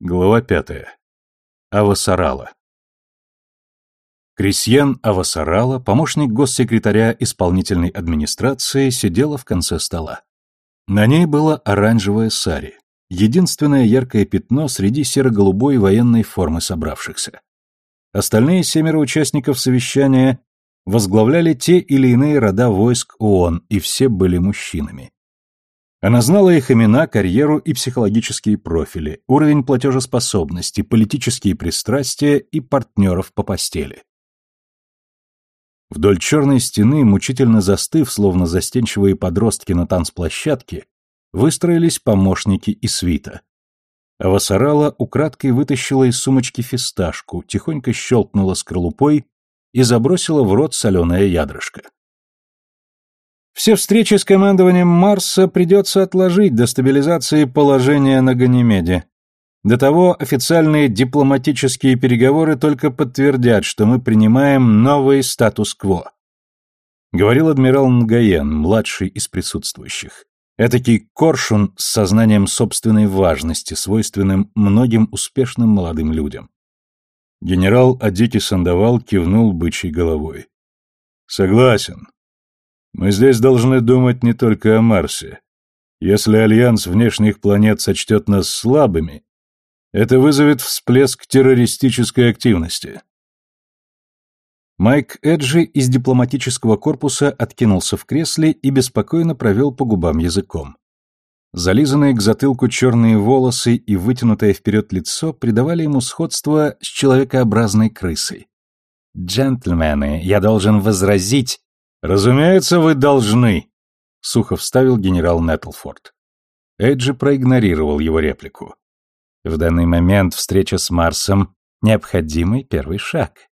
Глава пятая. Авасарала. Крисьен Авасарала, помощник госсекретаря исполнительной администрации, сидела в конце стола. На ней было оранжевое сари, единственное яркое пятно среди серо-голубой военной формы собравшихся. Остальные семеро участников совещания возглавляли те или иные рода войск ООН, и все были мужчинами. Она знала их имена, карьеру и психологические профили, уровень платежеспособности, политические пристрастия и партнеров по постели. Вдоль черной стены, мучительно застыв, словно застенчивые подростки на танцплощадке, выстроились помощники и свита. Авасарала украдкой вытащила из сумочки фисташку, тихонько щелкнула скорлупой и забросила в рот соленое ядрышко. Все встречи с командованием Марса придется отложить до стабилизации положения на Ганимеде. До того официальные дипломатические переговоры только подтвердят, что мы принимаем новый статус-кво. Говорил адмирал Нгаен, младший из присутствующих. Этакий коршун с сознанием собственной важности, свойственным многим успешным молодым людям. Генерал Адики Сандавал кивнул бычьей головой. «Согласен. Мы здесь должны думать не только о Марсе. Если Альянс внешних планет сочтет нас слабыми, это вызовет всплеск террористической активности. Майк Эджи из дипломатического корпуса откинулся в кресле и беспокойно провел по губам языком. Зализанные к затылку черные волосы и вытянутое вперед лицо придавали ему сходство с человекообразной крысой. «Джентльмены, я должен возразить...» «Разумеется, вы должны», — сухо вставил генерал Неттлфорд. Эйджи проигнорировал его реплику. В данный момент встреча с Марсом — необходимый первый шаг.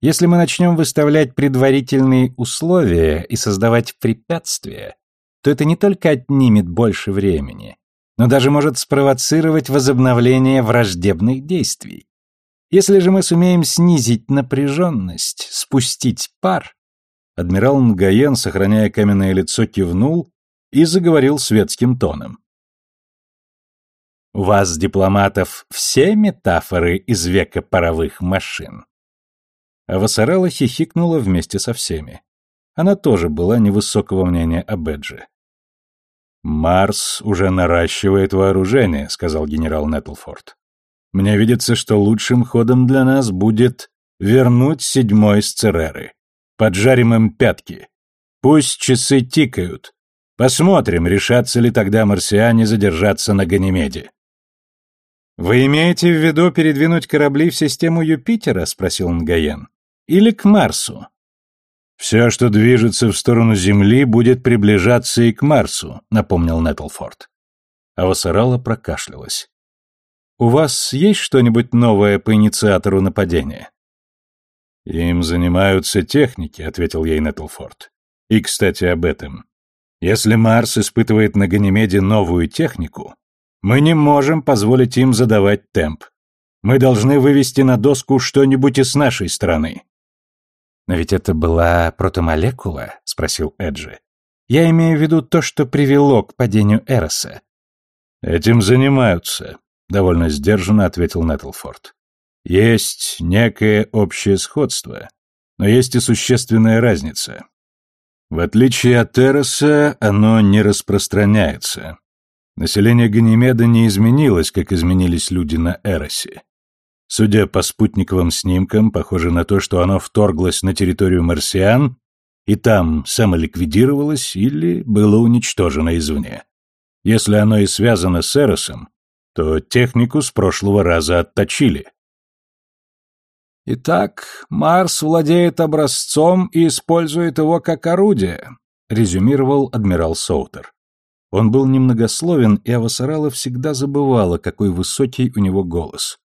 Если мы начнем выставлять предварительные условия и создавать препятствия, то это не только отнимет больше времени, но даже может спровоцировать возобновление враждебных действий. Если же мы сумеем снизить напряженность, спустить пар, Адмирал Нгаен, сохраняя каменное лицо, кивнул и заговорил светским тоном. «У вас, дипломатов, все метафоры из века паровых машин?» А Вассарала хихикнула вместе со всеми. Она тоже была невысокого мнения о Бедже. «Марс уже наращивает вооружение», — сказал генерал Неттлфорд. «Мне видится, что лучшим ходом для нас будет вернуть седьмой с Цереры. Поджарим им пятки. Пусть часы тикают. Посмотрим, решатся ли тогда марсиане задержаться на Ганимеде. «Вы имеете в виду передвинуть корабли в систему Юпитера?» — спросил Нгаен. «Или к Марсу?» «Все, что движется в сторону Земли, будет приближаться и к Марсу», — напомнил Неттлфорд. А Вассарала прокашлялась. «У вас есть что-нибудь новое по инициатору нападения?» «Им занимаются техники», — ответил ей Неттлфорд. «И, кстати, об этом. Если Марс испытывает на Ганимеде новую технику, мы не можем позволить им задавать темп. Мы должны вывести на доску что-нибудь и с нашей стороны». «Но ведь это была протомолекула?» — спросил Эджи. «Я имею в виду то, что привело к падению Эроса». «Этим занимаются», — довольно сдержанно ответил Неттлфорд. Есть некое общее сходство, но есть и существенная разница. В отличие от Эроса, оно не распространяется. Население Ганимеда не изменилось, как изменились люди на Эросе. Судя по спутниковым снимкам, похоже на то, что оно вторглось на территорию марсиан и там самоликвидировалось или было уничтожено извне. Если оно и связано с Эросом, то технику с прошлого раза отточили. Итак, Марс владеет образцом и использует его как орудие, резюмировал адмирал Соутер. Он был немногословен, и Авасарала всегда забывала, какой высокий у него голос.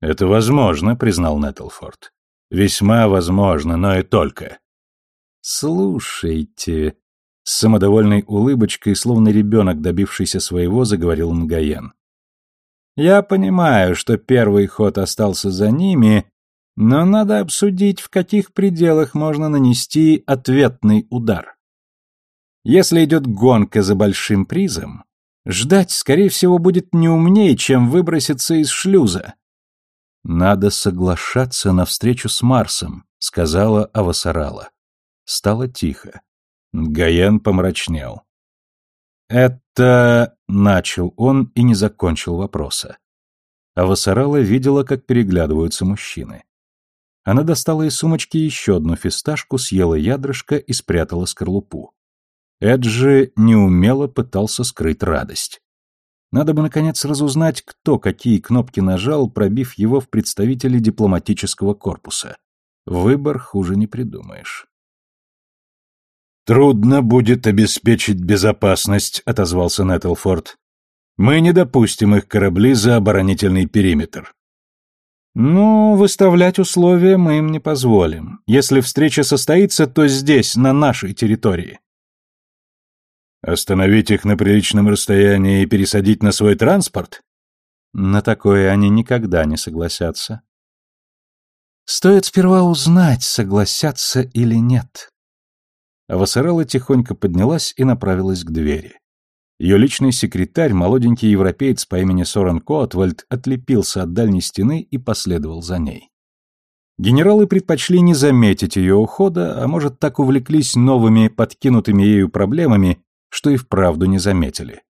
«Это возможно», — признал Неттлфорд. «Весьма возможно, но и только». «Слушайте», — с самодовольной улыбочкой, словно ребенок, добившийся своего, заговорил Нгаен. «Я понимаю, что первый ход остался за ними, но надо обсудить, в каких пределах можно нанести ответный удар. Если идет гонка за большим призом, Ждать, скорее всего, будет не умнее, чем выброситься из шлюза. Надо соглашаться на встречу с Марсом, сказала Авасарала. Стало тихо. Гаян помрачнел. «Это...» — начал он и не закончил вопроса. Авасарала видела, как переглядываются мужчины. Она достала из сумочки еще одну фисташку, съела ядрышко и спрятала скорлупу. Эджи неумело пытался скрыть радость. Надо бы, наконец, разузнать, кто какие кнопки нажал, пробив его в представители дипломатического корпуса. Выбор хуже не придумаешь. «Трудно будет обеспечить безопасность», — отозвался Нэттлфорд. «Мы не допустим их корабли за оборонительный периметр». «Ну, выставлять условия мы им не позволим. Если встреча состоится, то здесь, на нашей территории». «Остановить их на приличном расстоянии и пересадить на свой транспорт?» На такое они никогда не согласятся. Стоит сперва узнать, согласятся или нет. Авасарала тихонько поднялась и направилась к двери. Ее личный секретарь, молоденький европеец по имени Сорен Коатвальд, отлепился от дальней стены и последовал за ней. Генералы предпочли не заметить ее ухода, а может, так увлеклись новыми, подкинутыми ею проблемами, что и вправду не заметили.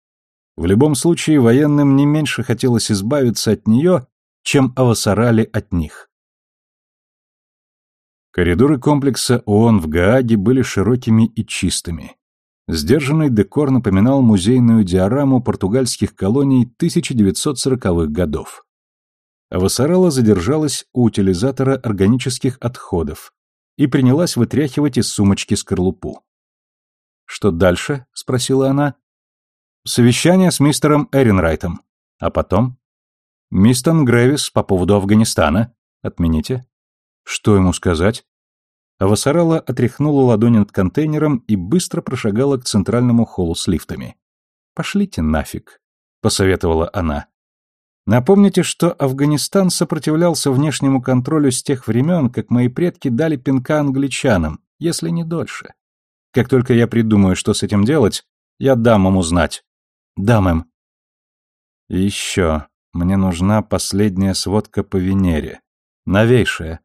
В любом случае, военным не меньше хотелось избавиться от нее, чем авасарали от них. Коридоры комплекса ООН в Гааге были широкими и чистыми. Сдержанный декор напоминал музейную диораму португальских колоний 1940-х годов. Авасарала задержалась у утилизатора органических отходов и принялась вытряхивать из сумочки скорлупу. «Что дальше?» — спросила она. «Совещание с мистером Эренрайтом. А потом?» «Мистон Грэвис по поводу Афганистана. Отмените». «Что ему сказать?» Авасарала отряхнула ладони над контейнером и быстро прошагала к центральному холлу с лифтами. «Пошлите нафиг», — посоветовала она. «Напомните, что Афганистан сопротивлялся внешнему контролю с тех времен, как мои предки дали пинка англичанам, если не дольше. Как только я придумаю, что с этим делать, я дам ему знать. Дам им». Еще, мне нужна последняя сводка по Венере. Новейшая.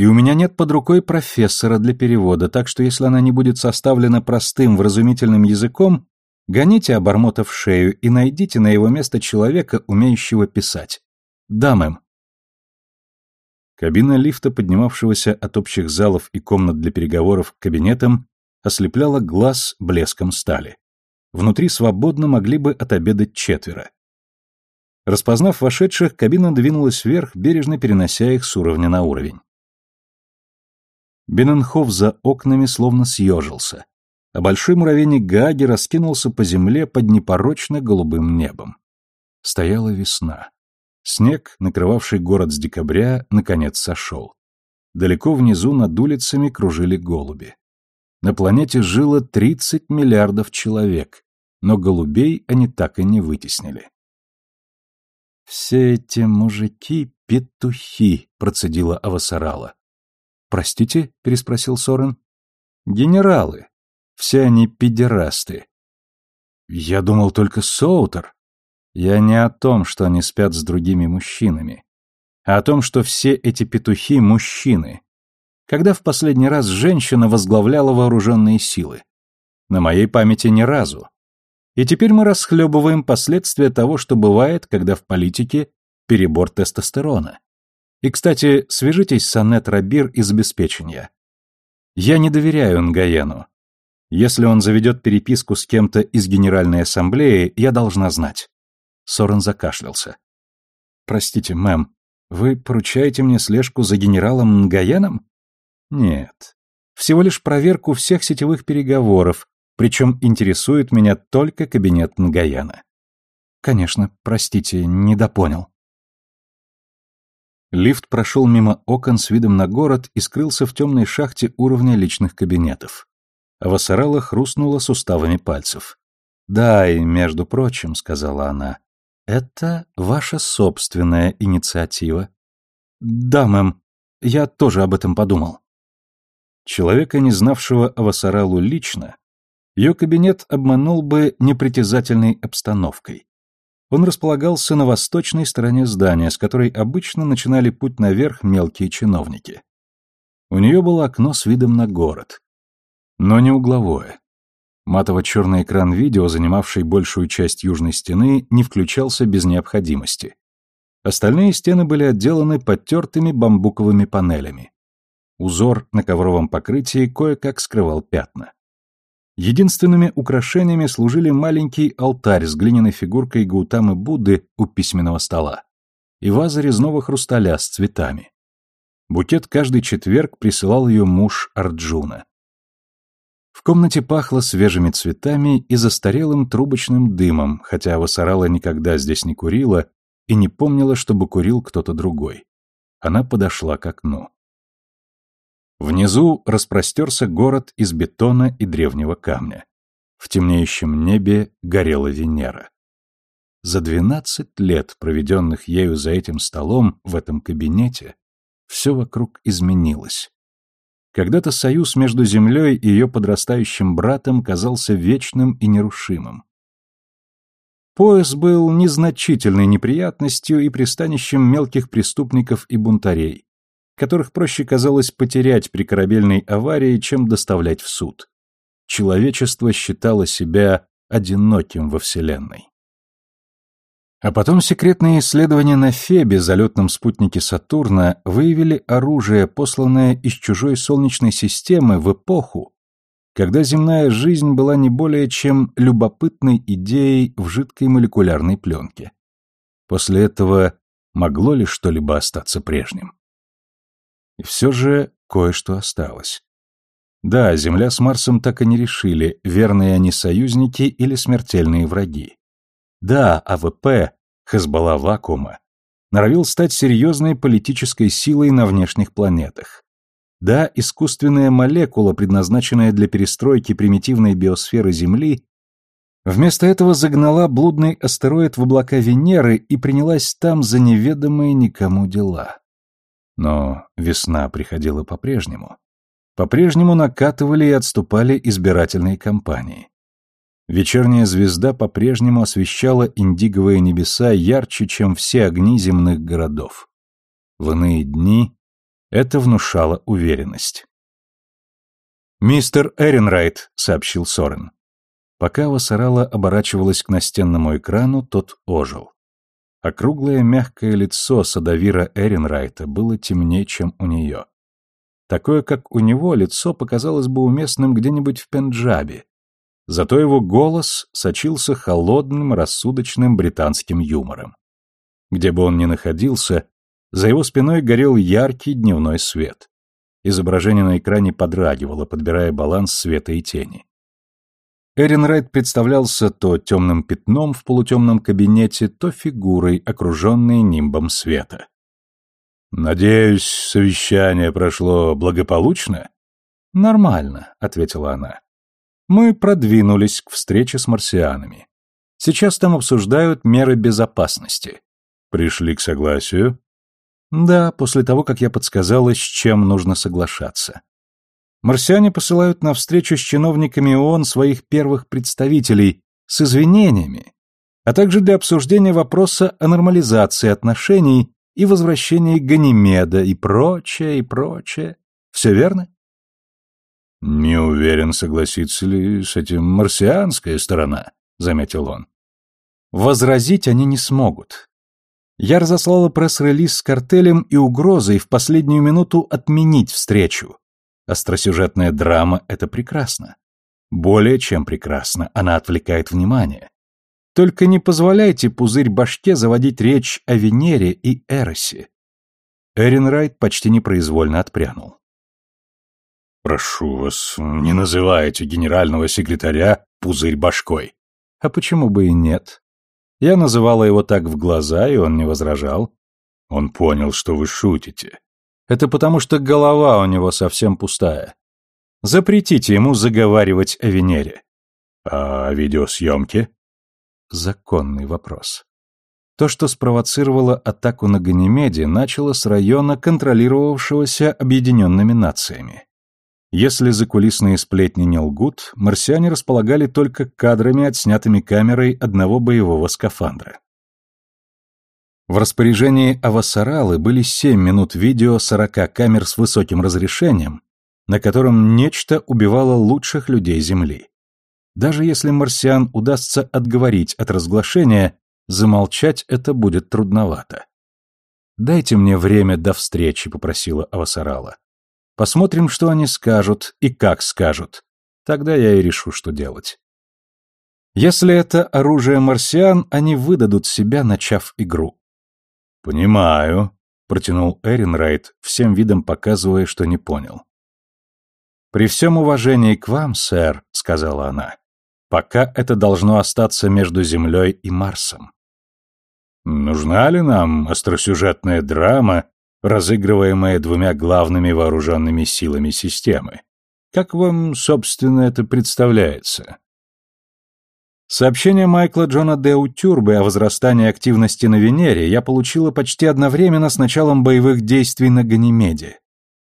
И у меня нет под рукой профессора для перевода, так что если она не будет составлена простым, вразумительным языком, гоните обормота в шею и найдите на его место человека, умеющего писать. Дам им. Кабина лифта, поднимавшегося от общих залов и комнат для переговоров к кабинетам, ослепляла глаз блеском стали. Внутри свободно могли бы отобедать четверо. Распознав вошедших, кабина двинулась вверх, бережно перенося их с уровня на уровень. Бененхоф за окнами словно съежился, а большой муравейник Гааги раскинулся по земле под непорочно голубым небом. Стояла весна. Снег, накрывавший город с декабря, наконец сошел. Далеко внизу над улицами кружили голуби. На планете жило 30 миллиардов человек, но голубей они так и не вытеснили. «Все эти мужики — петухи», — процедила Авасарала. «Простите?» — переспросил Сорен. «Генералы. Все они педерасты». «Я думал только Соутер». «Я не о том, что они спят с другими мужчинами, а о том, что все эти петухи — мужчины. Когда в последний раз женщина возглавляла вооруженные силы? На моей памяти ни разу. И теперь мы расхлебываем последствия того, что бывает, когда в политике перебор тестостерона. И, кстати, свяжитесь с Аннет Рабир из обеспечения. Я не доверяю Нгаену. Если он заведет переписку с кем-то из Генеральной Ассамблеи, я должна знать. Сорен закашлялся. Простите, мэм, вы поручаете мне слежку за генералом Нгаеном? Нет. Всего лишь проверку всех сетевых переговоров, причем интересует меня только кабинет Нгаена. Конечно, простите, недопонял. Лифт прошел мимо окон с видом на город и скрылся в темной шахте уровня личных кабинетов. А хрустнула суставами пальцев. «Да, и, между прочим», — сказала она, — «это ваша собственная инициатива». «Да, мэм, я тоже об этом подумал». Человека, не знавшего Авасаралу лично, Ее кабинет обманул бы непритязательной обстановкой. Он располагался на восточной стороне здания, с которой обычно начинали путь наверх мелкие чиновники. У нее было окно с видом на город. Но не угловое. Матово-черный экран видео, занимавший большую часть южной стены, не включался без необходимости. Остальные стены были отделаны потертыми бамбуковыми панелями. Узор на ковровом покрытии кое-как скрывал пятна. Единственными украшениями служили маленький алтарь с глиняной фигуркой Гаутамы Будды у письменного стола и ваза резного хрусталя с цветами. Букет каждый четверг присылал ее муж Арджуна. В комнате пахло свежими цветами и застарелым трубочным дымом, хотя Васарала никогда здесь не курила и не помнила, чтобы курил кто-то другой. Она подошла к окну. Внизу распростерся город из бетона и древнего камня. В темнеющем небе горела Венера. За двенадцать лет, проведенных ею за этим столом, в этом кабинете, все вокруг изменилось. Когда-то союз между Землей и ее подрастающим братом казался вечным и нерушимым. Пояс был незначительной неприятностью и пристанищем мелких преступников и бунтарей, которых проще казалось потерять при корабельной аварии, чем доставлять в суд. Человечество считало себя одиноким во Вселенной. А потом секретные исследования на Фебе, залетном спутнике Сатурна, выявили оружие, посланное из чужой Солнечной системы в эпоху, когда земная жизнь была не более чем любопытной идеей в жидкой молекулярной пленке. После этого могло ли что-либо остаться прежним? И все же кое-что осталось. Да, Земля с Марсом так и не решили, верные они союзники или смертельные враги. Да, АВП, Хезбалла вакуума, норовил стать серьезной политической силой на внешних планетах. Да, искусственная молекула, предназначенная для перестройки примитивной биосферы Земли, вместо этого загнала блудный астероид в облака Венеры и принялась там за неведомые никому дела. Но весна приходила по-прежнему. По-прежнему накатывали и отступали избирательные кампании. Вечерняя звезда по-прежнему освещала индиговые небеса ярче, чем все огни земных городов. В иные дни это внушало уверенность. «Мистер Эренрайт», — сообщил Сорен. Пока Вассарала оборачивалась к настенному экрану, тот ожил. Округлое мягкое лицо Садавира Эренрайта было темнее, чем у нее. Такое, как у него, лицо показалось бы уместным где-нибудь в Пенджабе. Зато его голос сочился холодным, рассудочным британским юмором. Где бы он ни находился, за его спиной горел яркий дневной свет. Изображение на экране подрагивало, подбирая баланс света и тени. Эренрайт представлялся то темным пятном в полутемном кабинете, то фигурой, окруженной нимбом света. «Надеюсь, совещание прошло благополучно?» «Нормально», — ответила она. «Мы продвинулись к встрече с марсианами. Сейчас там обсуждают меры безопасности». «Пришли к согласию?» «Да, после того, как я подсказала, с чем нужно соглашаться. Марсиане посылают на встречу с чиновниками ООН своих первых представителей с извинениями, а также для обсуждения вопроса о нормализации отношений и возвращении Ганимеда и прочее, и прочее. Все верно? «Не уверен, согласится ли с этим марсианская сторона», — заметил он. Возразить они не смогут. Я разослала пресс-релиз с картелем и угрозой в последнюю минуту отменить встречу, Остросюжетная драма — это прекрасно. Более чем прекрасно, она отвлекает внимание. Только не позволяйте пузырь башке заводить речь о Венере и Эросе. Эренрайт почти непроизвольно отпрянул. «Прошу вас, не называйте генерального секретаря пузырь башкой». «А почему бы и нет?» Я называла его так в глаза, и он не возражал. Он понял, что вы шутите. Это потому, что голова у него совсем пустая. Запретите ему заговаривать о Венере. А видеосъемки? Законный вопрос. То, что спровоцировало атаку на Ганимеде, начало с района, контролировавшегося Объединенными Нациями. Если закулисные сплетни не лгут, марсиане располагали только кадрами, отснятыми камерой одного боевого скафандра. В распоряжении Авасаралы были 7 минут видео 40 камер с высоким разрешением, на котором нечто убивало лучших людей Земли. Даже если марсиан удастся отговорить от разглашения, замолчать это будет трудновато. «Дайте мне время до встречи», — попросила Авасарала. «Посмотрим, что они скажут и как скажут. Тогда я и решу, что делать». Если это оружие марсиан, они выдадут себя, начав игру. «Понимаю», — протянул Эринрайт, всем видом показывая, что не понял. «При всем уважении к вам, сэр», — сказала она, — «пока это должно остаться между Землей и Марсом». «Нужна ли нам остросюжетная драма, разыгрываемая двумя главными вооруженными силами системы? Как вам, собственно, это представляется?» Сообщение Майкла Джона Деу Тюрбы о возрастании активности на Венере я получила почти одновременно с началом боевых действий на Ганимеде.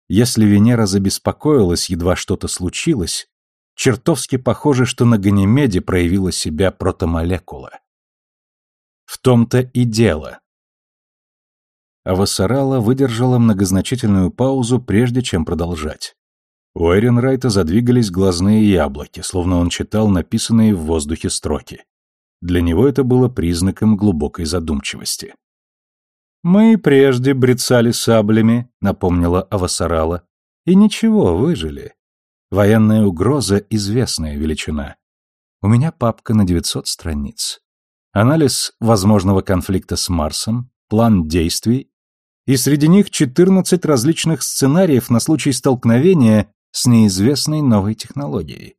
Если Венера забеспокоилась, едва что-то случилось, чертовски похоже, что на Ганимеде проявила себя протомолекула. В том-то и дело. Авасарала выдержала многозначительную паузу, прежде чем продолжать. У Эренрайта задвигались глазные яблоки, словно он читал написанные в воздухе строки. Для него это было признаком глубокой задумчивости. «Мы прежде брецали саблями», — напомнила Авасарала. «И ничего, выжили. Военная угроза — известная величина. У меня папка на 900 страниц. Анализ возможного конфликта с Марсом, план действий, и среди них 14 различных сценариев на случай столкновения с неизвестной новой технологией.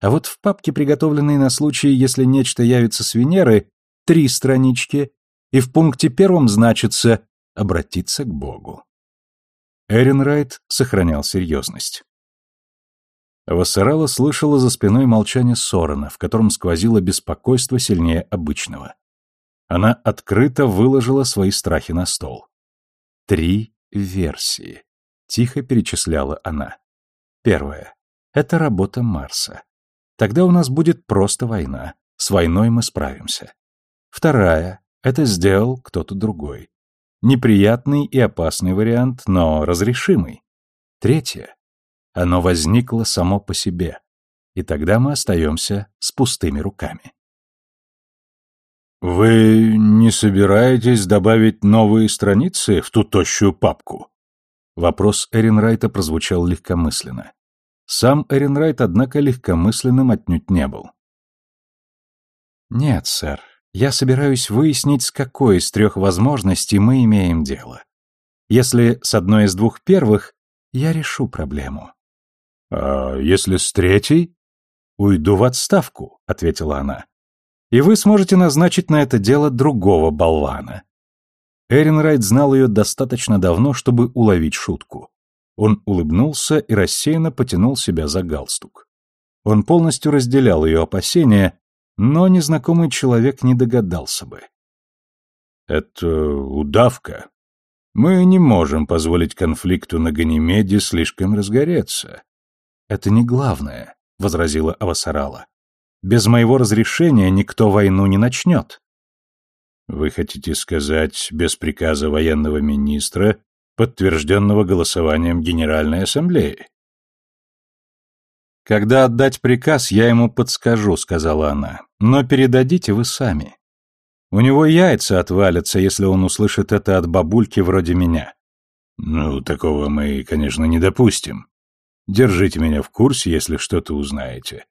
А вот в папке, приготовленной на случай, если нечто явится с Венеры, три странички, и в пункте первом значится «обратиться к Богу». Эренрайт сохранял серьезность. Вассарала слышала за спиной молчание Сорона, в котором сквозило беспокойство сильнее обычного. Она открыто выложила свои страхи на стол. «Три версии», — тихо перечисляла она. Первое. Это работа Марса. Тогда у нас будет просто война. С войной мы справимся. Вторая. Это сделал кто-то другой. Неприятный и опасный вариант, но разрешимый. Третье. Оно возникло само по себе. И тогда мы остаемся с пустыми руками. «Вы не собираетесь добавить новые страницы в ту тощую папку?» Вопрос Эренрайта прозвучал легкомысленно. Сам Эренрайт, однако, легкомысленным отнюдь не был. «Нет, сэр, я собираюсь выяснить, с какой из трех возможностей мы имеем дело. Если с одной из двух первых, я решу проблему». «А если с третьей?» «Уйду в отставку», — ответила она. «И вы сможете назначить на это дело другого болвана. Эренрайт знал ее достаточно давно, чтобы уловить шутку. Он улыбнулся и рассеянно потянул себя за галстук. Он полностью разделял ее опасения, но незнакомый человек не догадался бы. «Это удавка. Мы не можем позволить конфликту на Ганимеде слишком разгореться». «Это не главное», — возразила Авасарала. «Без моего разрешения никто войну не начнет». Вы хотите сказать, без приказа военного министра, подтвержденного голосованием Генеральной Ассамблеи? «Когда отдать приказ, я ему подскажу», — сказала она. «Но передадите вы сами. У него яйца отвалятся, если он услышит это от бабульки вроде меня». «Ну, такого мы, конечно, не допустим. Держите меня в курсе, если что-то узнаете.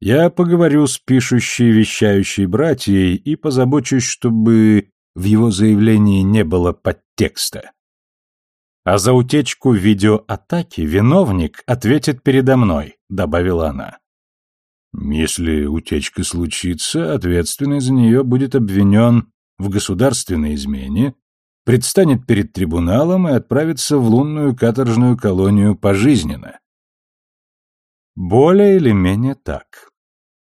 Я поговорю с пишущей, вещающей братьей и позабочусь, чтобы в его заявлении не было подтекста. А за утечку видеоатаки виновник ответит передо мной, добавила она. Если утечка случится, ответственный за нее будет обвинен в государственной измене, предстанет перед трибуналом и отправится в лунную каторжную колонию пожизненно. Более или менее так.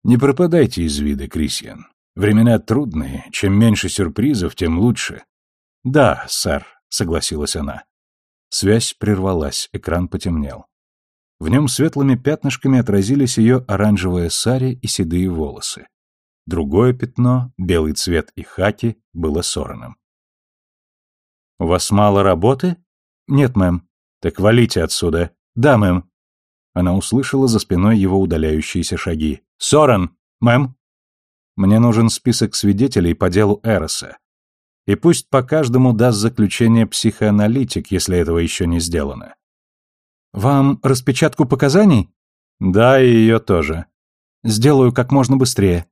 Не пропадайте из вида, Крисьян. Времена трудные, чем меньше сюрпризов, тем лучше. Да, сэр, согласилась она. Связь прервалась, экран потемнел. В нем светлыми пятнышками отразились ее оранжевая сари и седые волосы. Другое пятно, белый цвет и хаки, было сораном. «У вас мало работы?» «Нет, мэм». «Так валите отсюда». «Да, мэм». Она услышала за спиной его удаляющиеся шаги. «Соран! Мэм!» «Мне нужен список свидетелей по делу Эроса. И пусть по каждому даст заключение психоаналитик, если этого еще не сделано. «Вам распечатку показаний?» «Да, и ее тоже. Сделаю как можно быстрее».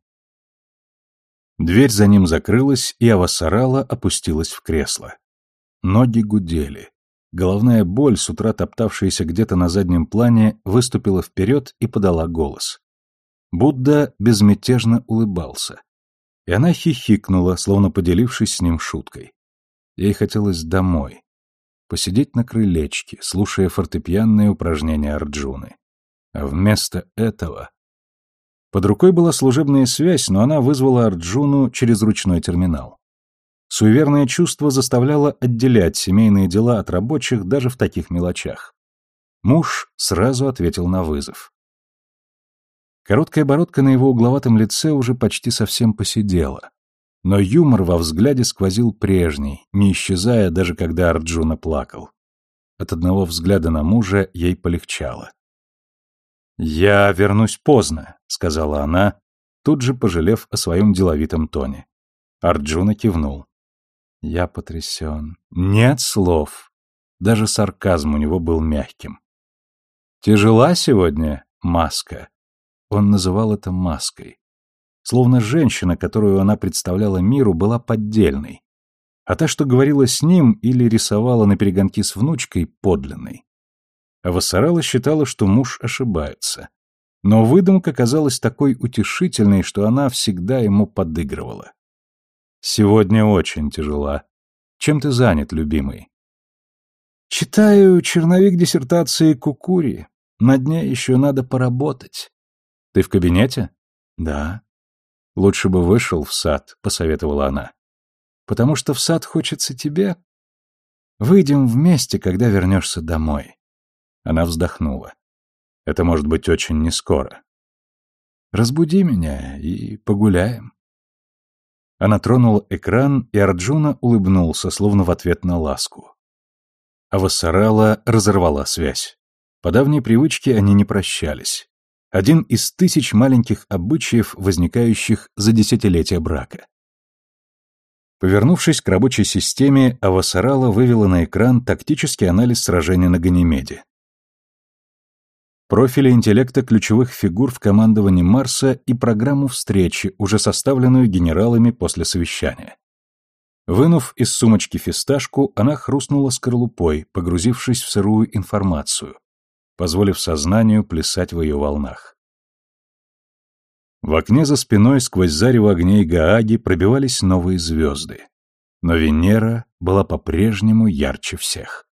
Дверь за ним закрылась, и Авасарала опустилась в кресло. Ноги гудели. Головная боль, с утра топтавшаяся где-то на заднем плане, выступила вперед и подала голос. Будда безмятежно улыбался. И она хихикнула, словно поделившись с ним шуткой. Ей хотелось домой, посидеть на крылечке, слушая фортепианные упражнения Арджуны. А вместо этого... Под рукой была служебная связь, но она вызвала Арджуну через ручной терминал. Суеверное чувство заставляло отделять семейные дела от рабочих даже в таких мелочах. Муж сразу ответил на вызов. Короткая бородка на его угловатом лице уже почти совсем посидела. Но юмор во взгляде сквозил прежний, не исчезая, даже когда Арджуна плакал. От одного взгляда на мужа ей полегчало. «Я вернусь поздно», — сказала она, тут же пожалев о своем деловитом тоне. Арджуна кивнул. «Я потрясен. Нет слов». Даже сарказм у него был мягким. «Тяжела сегодня маска?» Он называл это маской. Словно женщина, которую она представляла миру, была поддельной. А та, что говорила с ним или рисовала на перегонки с внучкой, подлинной. А Вассарала считала, что муж ошибается. Но выдумка казалась такой утешительной, что она всегда ему подыгрывала. «Сегодня очень тяжела. Чем ты занят, любимый?» «Читаю черновик диссертации Кукури. На дне еще надо поработать». «Ты в кабинете?» «Да». Лучше бы вышел в сад, посоветовала она. Потому что в сад хочется тебе. Выйдем вместе, когда вернешься домой. Она вздохнула. Это может быть очень нескоро. Разбуди меня и погуляем. Она тронула экран, и Арджуна улыбнулся, словно в ответ на ласку. А Вассарала разорвала связь. По давней привычке они не прощались один из тысяч маленьких обычаев, возникающих за десятилетия брака. Повернувшись к рабочей системе, Авасарала вывела на экран тактический анализ сражения на Ганимеде. Профили интеллекта ключевых фигур в командовании Марса и программу встречи, уже составленную генералами после совещания. Вынув из сумочки фисташку, она хрустнула скорлупой, погрузившись в сырую информацию, позволив сознанию плясать в ее волнах. В окне за спиной сквозь зарево огней Гааги пробивались новые звезды. Но Венера была по-прежнему ярче всех.